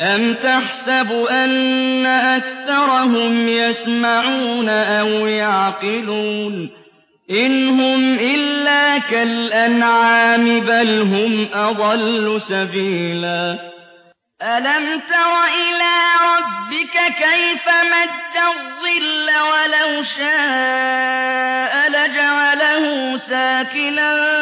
أَمْ تَحْسَبُ أَنَّ أَكْثَرَهُمْ يَسْمَعُونَ أَوْ يَعْقِلُونَ ۚ إِنْ هُمْ إِلَّا كَالْأَنْعَامِ بَلْ هُمْ أَضَلُّ سَبِيلًا أَلَمْ تَرَ إِلَىٰ رَبِّكَ كَيْفَ مَدَّ الظِّلَّ وَلَوْ شَاءَ لَجَعَلَهُ سَاكِنًا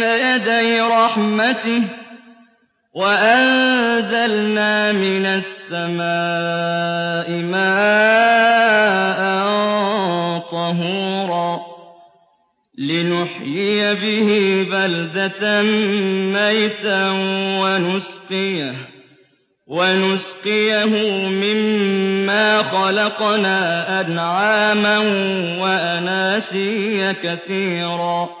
يَدَيْ رَحْمَتِهِ وَأَنزَلْنَا مِنَ السَّمَاءِ مَاءً طَهُورًا لِّنُحْيِيَ بِهِ بَلْدَةً مَّيْتًا وَنُسْقِيَهُ مِمَّا خَلَقْنَا أَنْعَامًا وَأَنَاسِيَّ كَثِيرًا